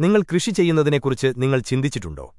നിങ്ങൾ കൃഷി ചെയ്യുന്നതിനെക്കുറിച്ച് നിങ്ങൾ ചിന്തിച്ചിട്ടുണ്ടോ?